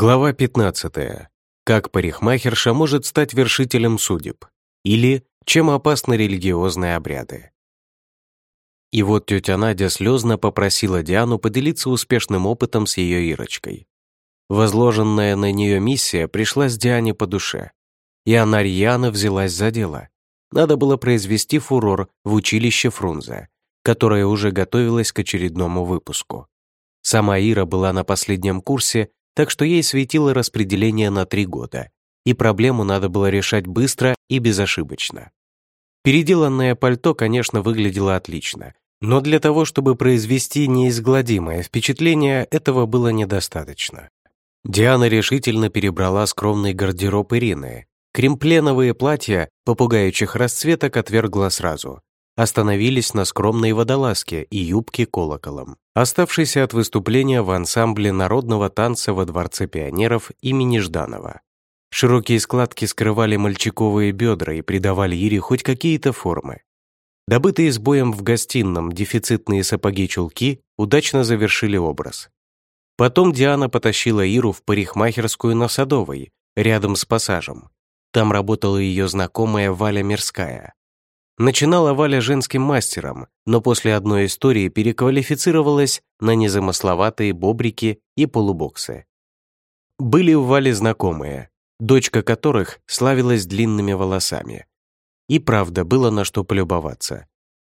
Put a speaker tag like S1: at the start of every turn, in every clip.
S1: Глава 15. Как парикмахерша может стать вершителем судеб? Или чем опасны религиозные обряды? И вот тетя Надя слезно попросила Диану поделиться успешным опытом с ее Ирочкой. Возложенная на нее миссия пришлась Диане по душе. И она рьяно взялась за дело. Надо было произвести фурор в училище Фрунзе, которое уже готовилось к очередному выпуску. Сама Ира была на последнем курсе так что ей светило распределение на три года, и проблему надо было решать быстро и безошибочно. Переделанное пальто, конечно, выглядело отлично, но для того, чтобы произвести неизгладимое впечатление, этого было недостаточно. Диана решительно перебрала скромный гардероб Ирины. Кремпленовые платья попугающих расцветок отвергла сразу, остановились на скромной водолазке и юбке колоколом, оставшейся от выступления в ансамбле народного танца во Дворце пионеров имени Жданова. Широкие складки скрывали мальчиковые бедра и придавали Ире хоть какие-то формы. Добытые с боем в гостином дефицитные сапоги-чулки удачно завершили образ. Потом Диана потащила Иру в парикмахерскую на Садовой, рядом с пассажем. Там работала ее знакомая Валя Мирская. Начинала Валя женским мастером, но после одной истории переквалифицировалась на незамысловатые бобрики и полубоксы. Были у Вали знакомые, дочка которых славилась длинными волосами. И правда, было на что полюбоваться.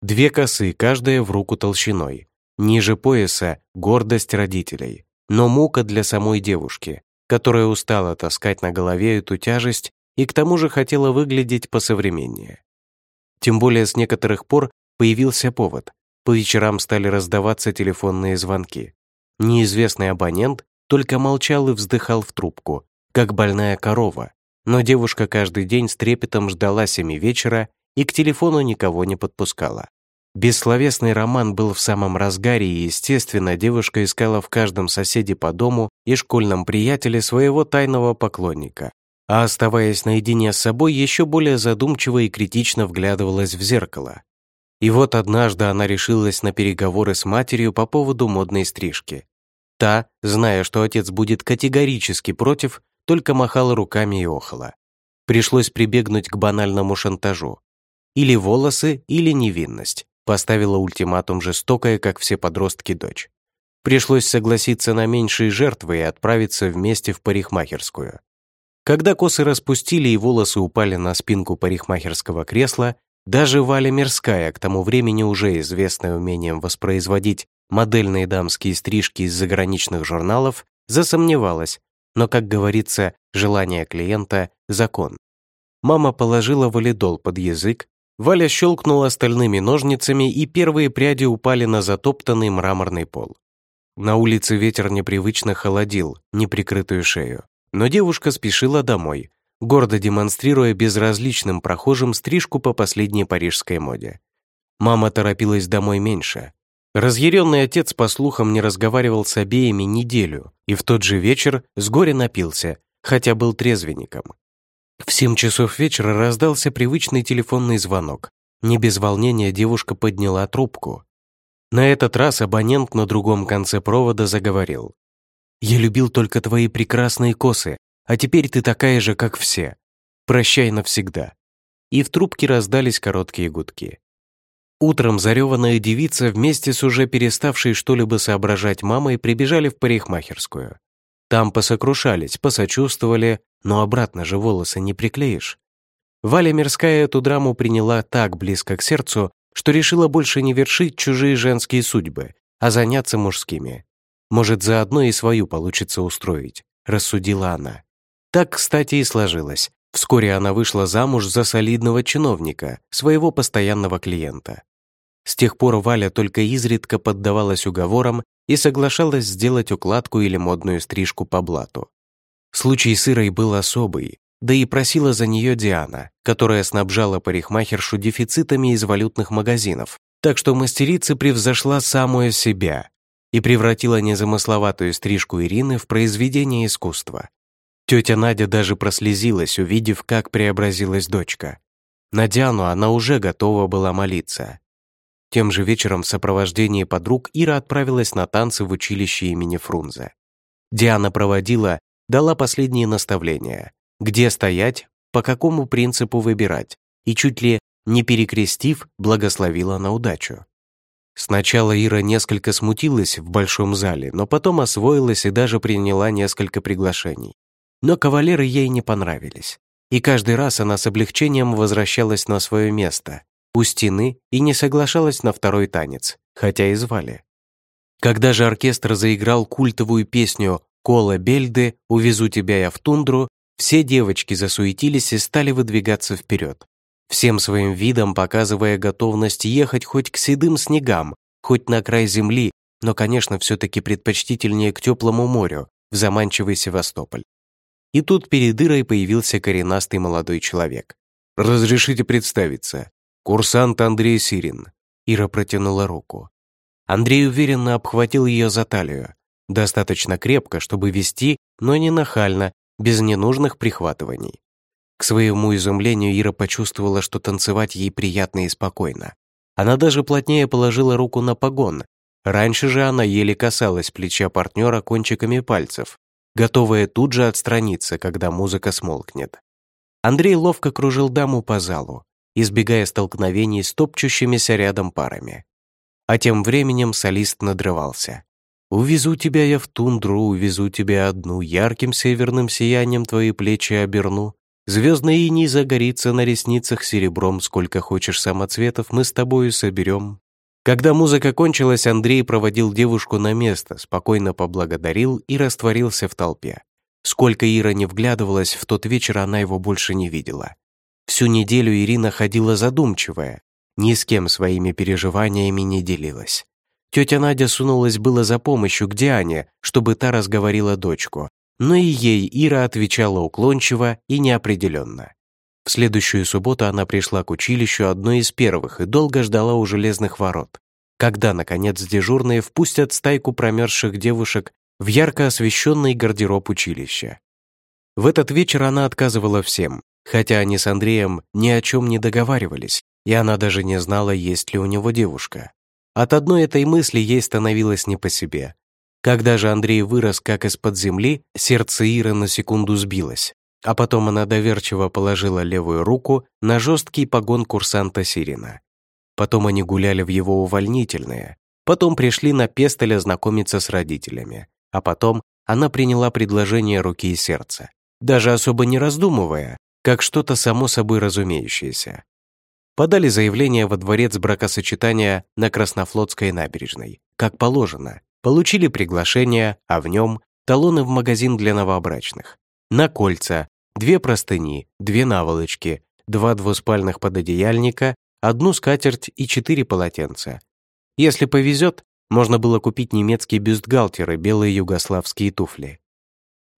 S1: Две косы, каждая в руку толщиной. Ниже пояса — гордость родителей. Но мука для самой девушки, которая устала таскать на голове эту тяжесть и к тому же хотела выглядеть посовременнее. Тем более с некоторых пор появился повод. По вечерам стали раздаваться телефонные звонки. Неизвестный абонент только молчал и вздыхал в трубку, как больная корова. Но девушка каждый день с трепетом ждала семи вечера и к телефону никого не подпускала. Бессловесный роман был в самом разгаре, и, естественно, девушка искала в каждом соседе по дому и школьном приятеле своего тайного поклонника а оставаясь наедине с собой, еще более задумчиво и критично вглядывалась в зеркало. И вот однажды она решилась на переговоры с матерью по поводу модной стрижки. Та, зная, что отец будет категорически против, только махала руками и охала. Пришлось прибегнуть к банальному шантажу. Или волосы, или невинность. Поставила ультиматум жестокая, как все подростки, дочь. Пришлось согласиться на меньшие жертвы и отправиться вместе в парикмахерскую. Когда косы распустили и волосы упали на спинку парикмахерского кресла, даже Валя Мирская, к тому времени уже известная умением воспроизводить модельные дамские стрижки из заграничных журналов, засомневалась, но, как говорится, желание клиента — закон. Мама положила валидол под язык, Валя щелкнула стальными ножницами, и первые пряди упали на затоптанный мраморный пол. На улице ветер непривычно холодил неприкрытую шею. Но девушка спешила домой, гордо демонстрируя безразличным прохожим стрижку по последней парижской моде. Мама торопилась домой меньше. Разъяренный отец, по слухам, не разговаривал с обеими неделю и в тот же вечер с горя напился, хотя был трезвенником. В семь часов вечера раздался привычный телефонный звонок. Не без волнения девушка подняла трубку. На этот раз абонент на другом конце провода заговорил. Я любил только твои прекрасные косы, а теперь ты такая же, как все. Прощай навсегда». И в трубке раздались короткие гудки. Утром зареванная девица вместе с уже переставшей что-либо соображать мамой прибежали в парикмахерскую. Там посокрушались, посочувствовали, но обратно же волосы не приклеишь. Валя Мирская эту драму приняла так близко к сердцу, что решила больше не вершить чужие женские судьбы, а заняться мужскими. Может, заодно и свою получится устроить», — рассудила она. Так, кстати, и сложилось. Вскоре она вышла замуж за солидного чиновника, своего постоянного клиента. С тех пор Валя только изредка поддавалась уговорам и соглашалась сделать укладку или модную стрижку по блату. Случай с Ирой был особый, да и просила за нее Диана, которая снабжала парикмахершу дефицитами из валютных магазинов, так что мастерица превзошла самую себя и превратила незамысловатую стрижку Ирины в произведение искусства. Тетя Надя даже прослезилась, увидев, как преобразилась дочка. На Диану она уже готова была молиться. Тем же вечером в сопровождении подруг Ира отправилась на танцы в училище имени Фрунзе. Диана проводила дала последние наставления, где стоять, по какому принципу выбирать, и чуть ли не перекрестив, благословила на удачу. Сначала Ира несколько смутилась в большом зале, но потом освоилась и даже приняла несколько приглашений. Но кавалеры ей не понравились. И каждый раз она с облегчением возвращалась на свое место, у стены, и не соглашалась на второй танец, хотя и звали. Когда же оркестр заиграл культовую песню «Кола Бельды, увезу тебя я в тундру», все девочки засуетились и стали выдвигаться вперед всем своим видом показывая готовность ехать хоть к седым снегам, хоть на край земли, но, конечно, все-таки предпочтительнее к теплому морю, в заманчивый Севастополь. И тут перед Ирой появился коренастый молодой человек. «Разрешите представиться. Курсант Андрей Сирин». Ира протянула руку. Андрей уверенно обхватил ее за талию, достаточно крепко, чтобы вести, но не нахально, без ненужных прихватываний. К своему изумлению Ира почувствовала, что танцевать ей приятно и спокойно. Она даже плотнее положила руку на погон. Раньше же она еле касалась плеча партнера кончиками пальцев, готовая тут же отстраниться, когда музыка смолкнет. Андрей ловко кружил даму по залу, избегая столкновений с топчущимися рядом парами. А тем временем солист надрывался. «Увезу тебя я в тундру, увезу тебя одну, ярким северным сиянием твои плечи оберну, Звездный иней загорится на ресницах серебром, сколько хочешь самоцветов мы с тобою соберем. Когда музыка кончилась, Андрей проводил девушку на место, спокойно поблагодарил и растворился в толпе. Сколько Ира не вглядывалась, в тот вечер она его больше не видела. Всю неделю Ирина ходила задумчивая, ни с кем своими переживаниями не делилась. Тетя Надя сунулась было за помощью к Диане, чтобы та разговорила дочку, но и ей Ира отвечала уклончиво и неопределенно. В следующую субботу она пришла к училищу одной из первых и долго ждала у железных ворот, когда, наконец, дежурные впустят стайку промерзших девушек в ярко освещенный гардероб училища. В этот вечер она отказывала всем, хотя они с Андреем ни о чем не договаривались, и она даже не знала, есть ли у него девушка. От одной этой мысли ей становилось не по себе, когда же Андрей вырос как из-под земли, сердце Иры на секунду сбилось, а потом она доверчиво положила левую руку на жесткий погон курсанта Сирина. Потом они гуляли в его увольнительные, потом пришли на Пестеля знакомиться с родителями, а потом она приняла предложение руки и сердца, даже особо не раздумывая, как что-то само собой разумеющееся. Подали заявление во дворец бракосочетания на Краснофлотской набережной, как положено, Получили приглашение, а в нем талоны в магазин для новобрачных. На кольца, две простыни, две наволочки, два двуспальных пододеяльника, одну скатерть и четыре полотенца. Если повезет, можно было купить немецкие бюстгальтеры, белые югославские туфли.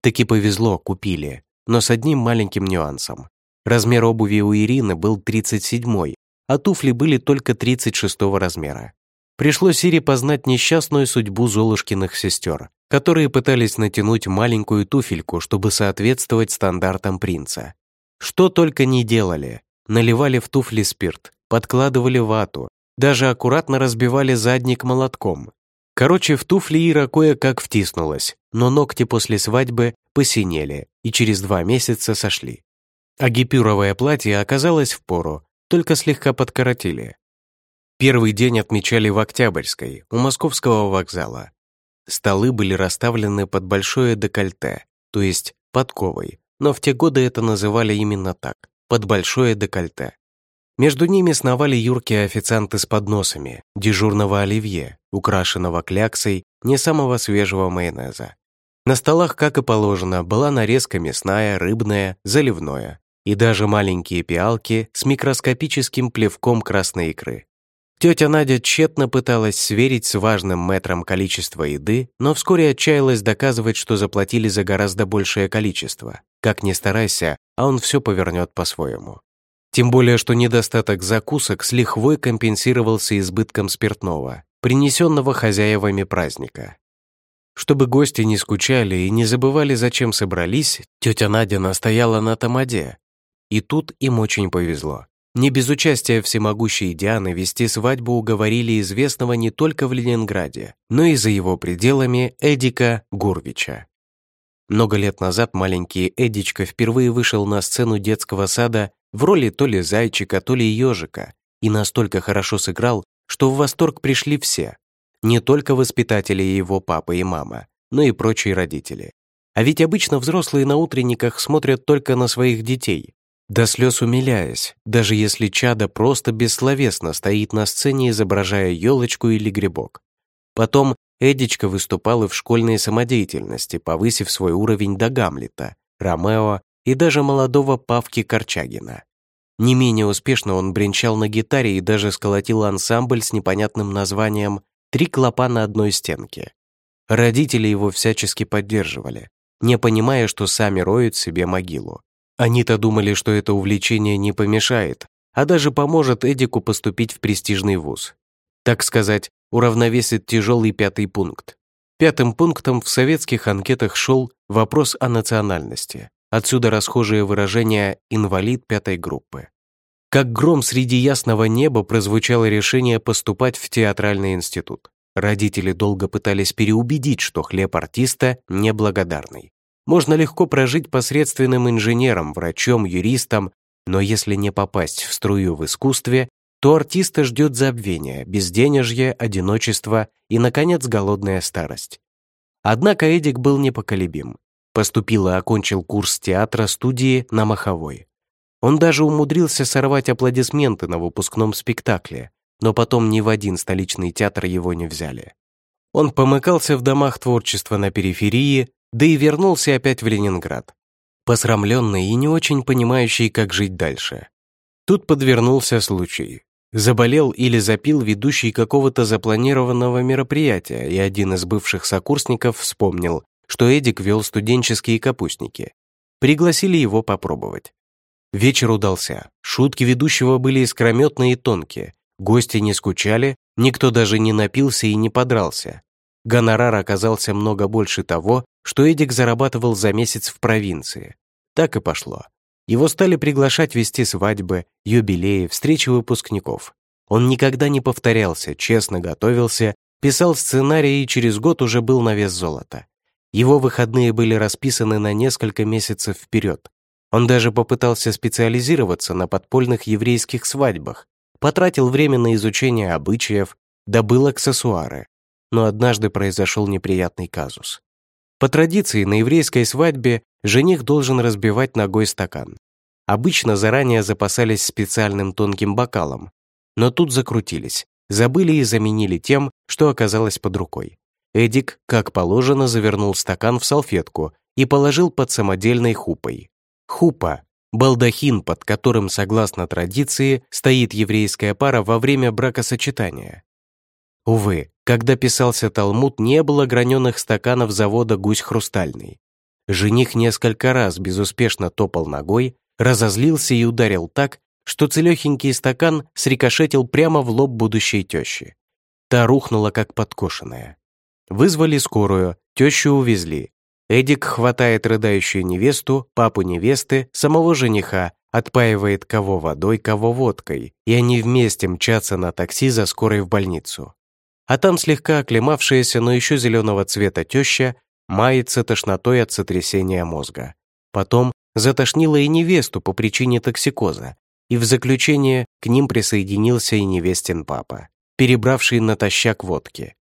S1: Таки повезло, купили, но с одним маленьким нюансом. Размер обуви у Ирины был 37 а туфли были только 36 размера. Пришлось Ире познать несчастную судьбу Золушкиных сестер, которые пытались натянуть маленькую туфельку, чтобы соответствовать стандартам принца. Что только не делали. Наливали в туфли спирт, подкладывали вату, даже аккуратно разбивали задник молотком. Короче, в туфли Ира кое-как втиснулась, но ногти после свадьбы посинели и через два месяца сошли. А гипюровое платье оказалось в пору, только слегка подкоротили. Первый день отмечали в Октябрьской, у московского вокзала. Столы были расставлены под большое декольте, то есть подковой, но в те годы это называли именно так, под большое декольте. Между ними сновали юркие официанты с подносами, дежурного оливье, украшенного кляксой не самого свежего майонеза. На столах, как и положено, была нарезка мясная, рыбная, заливное и даже маленькие пиалки с микроскопическим плевком красной икры. Тетя Надя тщетно пыталась сверить с важным метром количество еды, но вскоре отчаялась доказывать, что заплатили за гораздо большее количество. Как ни старайся, а он все повернет по-своему. Тем более, что недостаток закусок с лихвой компенсировался избытком спиртного, принесенного хозяевами праздника. Чтобы гости не скучали и не забывали, зачем собрались, тетя Надя настояла на тамаде. И тут им очень повезло. Не без участия всемогущей Дианы вести свадьбу уговорили известного не только в Ленинграде, но и за его пределами Эдика Гурвича. Много лет назад маленький Эдичка впервые вышел на сцену детского сада в роли то ли зайчика, то ли ежика и настолько хорошо сыграл, что в восторг пришли все. Не только воспитатели его папа и мама, но и прочие родители. А ведь обычно взрослые на утренниках смотрят только на своих детей, до слез умиляясь, даже если чадо просто бессловесно стоит на сцене, изображая елочку или грибок. Потом Эдичка выступал и в школьной самодеятельности, повысив свой уровень до Гамлета, Ромео и даже молодого Павки Корчагина. Не менее успешно он бренчал на гитаре и даже сколотил ансамбль с непонятным названием «Три клопа на одной стенке». Родители его всячески поддерживали, не понимая, что сами роют себе могилу. Они-то думали, что это увлечение не помешает, а даже поможет Эдику поступить в престижный вуз. Так сказать, уравновесит тяжелый пятый пункт. Пятым пунктом в советских анкетах шел вопрос о национальности. Отсюда расхожее выражение «инвалид пятой группы». Как гром среди ясного неба прозвучало решение поступать в театральный институт. Родители долго пытались переубедить, что хлеб артиста неблагодарный. Можно легко прожить посредственным инженером, врачом, юристом, но если не попасть в струю в искусстве, то артиста ждет забвение, безденежье, одиночество и, наконец, голодная старость. Однако Эдик был непоколебим. Поступил и окончил курс театра студии на Маховой. Он даже умудрился сорвать аплодисменты на выпускном спектакле, но потом ни в один столичный театр его не взяли. Он помыкался в домах творчества на периферии, да и вернулся опять в Ленинград, посрамленный и не очень понимающий, как жить дальше. Тут подвернулся случай. Заболел или запил ведущий какого-то запланированного мероприятия, и один из бывших сокурсников вспомнил, что Эдик вел студенческие капустники. Пригласили его попробовать. Вечер удался. Шутки ведущего были искрометные и тонкие. Гости не скучали, никто даже не напился и не подрался. Гонорар оказался много больше того, что Эдик зарабатывал за месяц в провинции. Так и пошло. Его стали приглашать вести свадьбы, юбилеи, встречи выпускников. Он никогда не повторялся, честно готовился, писал сценарии и через год уже был на вес золота. Его выходные были расписаны на несколько месяцев вперед. Он даже попытался специализироваться на подпольных еврейских свадьбах, потратил время на изучение обычаев, добыл аксессуары но однажды произошел неприятный казус. По традиции на еврейской свадьбе жених должен разбивать ногой стакан. Обычно заранее запасались специальным тонким бокалом, но тут закрутились, забыли и заменили тем, что оказалось под рукой. Эдик, как положено, завернул стакан в салфетку и положил под самодельной хупой. Хупа – балдахин, под которым, согласно традиции, стоит еврейская пара во время бракосочетания. Увы, когда писался Талмуд, не было граненых стаканов завода «Гусь хрустальный». Жених несколько раз безуспешно топал ногой, разозлился и ударил так, что целехенький стакан срикошетил прямо в лоб будущей тещи. Та рухнула, как подкошенная. Вызвали скорую, тещу увезли. Эдик хватает рыдающую невесту, папу невесты, самого жениха, отпаивает кого водой, кого водкой, и они вместе мчатся на такси за скорой в больницу а там слегка оклемавшаяся, но еще зеленого цвета теща мается тошнотой от сотрясения мозга. Потом затошнило и невесту по причине токсикоза, и в заключение к ним присоединился и невестин папа, перебравший натощак водки.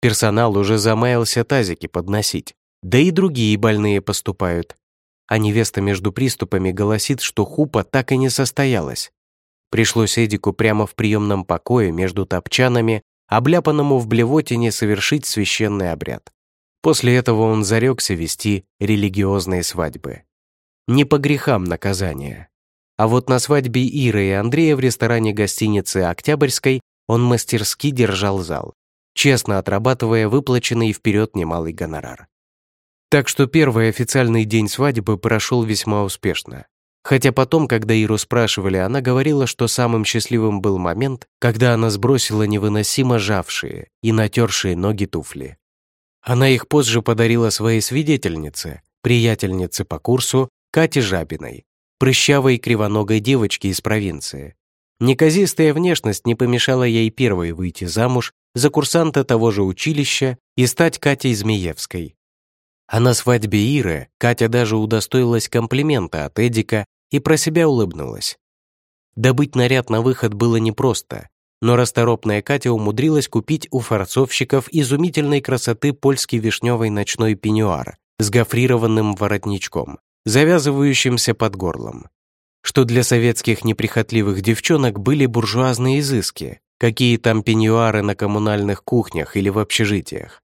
S1: Персонал уже замаялся тазики подносить, да и другие больные поступают. А невеста между приступами голосит, что хупа так и не состоялась. Пришлось Эдику прямо в приемном покое между топчанами обляпанному в блевотине совершить священный обряд. После этого он зарекся вести религиозные свадьбы. Не по грехам наказания. А вот на свадьбе Иры и Андрея в ресторане гостиницы «Октябрьской» он мастерски держал зал, честно отрабатывая выплаченный вперед немалый гонорар. Так что первый официальный день свадьбы прошел весьма успешно. Хотя потом, когда Иру спрашивали, она говорила, что самым счастливым был момент, когда она сбросила невыносимо жавшие и натершие ноги туфли. Она их позже подарила своей свидетельнице, приятельнице по курсу Кате Жабиной, прыщавой кривоногой девочке из провинции. Неказистая внешность не помешала ей первой выйти замуж за курсанта того же училища и стать Катей Змеевской. А на свадьбе Иры Катя даже удостоилась комплимента от Эдика и про себя улыбнулась. Добыть наряд на выход было непросто, но расторопная Катя умудрилась купить у фарцовщиков изумительной красоты польский вишневый ночной пеньюар с гофрированным воротничком, завязывающимся под горлом. Что для советских неприхотливых девчонок были буржуазные изыски, какие там пеньюары на коммунальных кухнях или в общежитиях.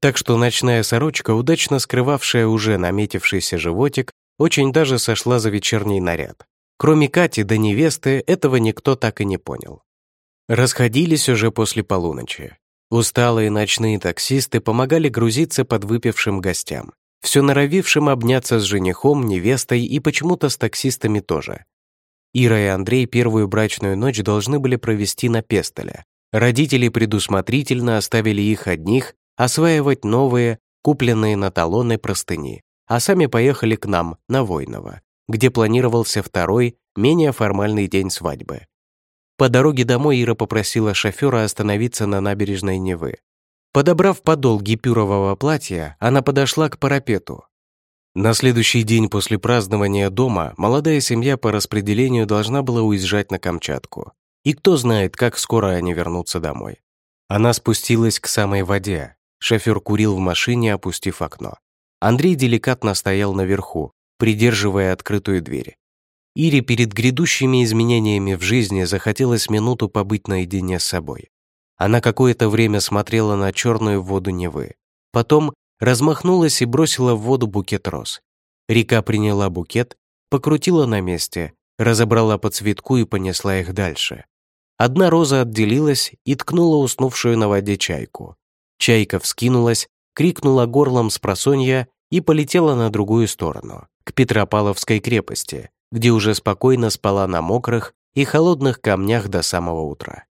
S1: Так что ночная сорочка, удачно скрывавшая уже наметившийся животик, очень даже сошла за вечерний наряд. Кроме Кати до невесты, этого никто так и не понял. Расходились уже после полуночи. Усталые ночные таксисты помогали грузиться под выпившим гостям, все норовившим обняться с женихом, невестой и почему-то с таксистами тоже. Ира и Андрей первую брачную ночь должны были провести на Пестоле. Родители предусмотрительно оставили их одних осваивать новые, купленные на талоны простыни, а сами поехали к нам, на Войново, где планировался второй, менее формальный день свадьбы. По дороге домой Ира попросила шофера остановиться на набережной Невы. Подобрав подол гипюрового платья, она подошла к парапету. На следующий день после празднования дома молодая семья по распределению должна была уезжать на Камчатку. И кто знает, как скоро они вернутся домой. Она спустилась к самой воде. Шофер курил в машине, опустив окно. Андрей деликатно стоял наверху, придерживая открытую дверь. Ире перед грядущими изменениями в жизни захотелось минуту побыть наедине с собой. Она какое-то время смотрела на черную воду Невы. Потом размахнулась и бросила в воду букет роз. Река приняла букет, покрутила на месте, разобрала по цветку и понесла их дальше. Одна роза отделилась и ткнула уснувшую на воде чайку. Чайка вскинулась, крикнула горлом с просонья и полетела на другую сторону, к Петропавловской крепости, где уже спокойно спала на мокрых и холодных камнях до самого утра.